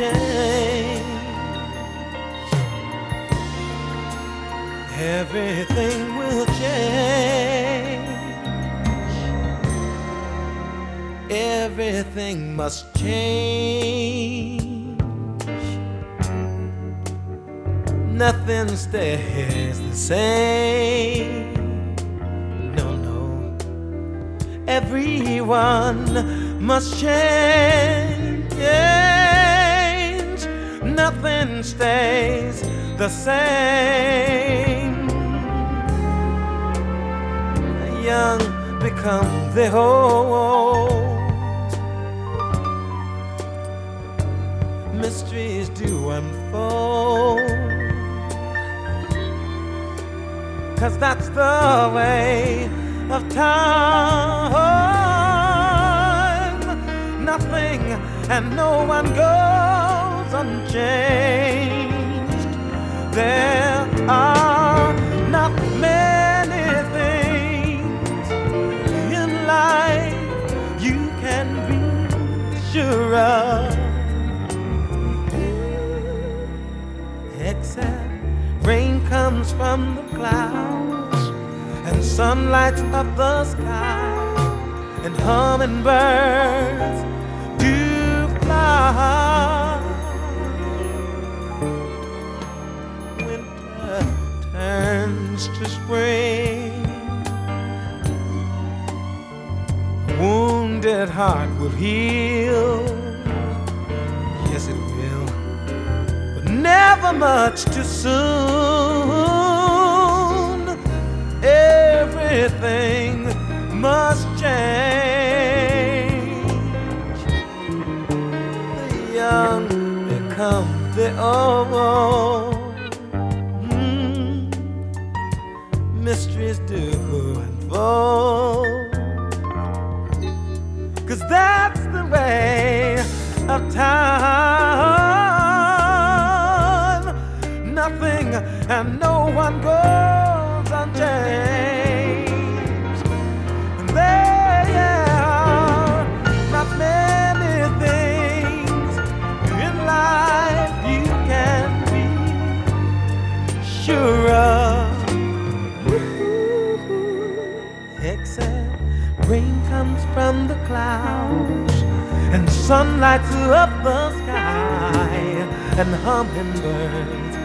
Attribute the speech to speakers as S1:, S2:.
S1: change. Everything will change. Everything must change. Nothing stays the same. No, no. Everyone must change. Yeah. Nothing stays the same. The young become the old. Mysteries do unfold. Cause that's the way of time. Nothing and no one goes Except rain comes from the clouds and sun lights up the sky and hummingbirds do fly. Winter turns to spring. A wounded heart will heal. Much too soon. Everything must change. The young become the old. Mm. Mysteries do unfold. Cause that's the way one goes unchanged. There are not many things in life you can be sure of. Except rain comes from the clouds and sun lights up the sky and hummingbirds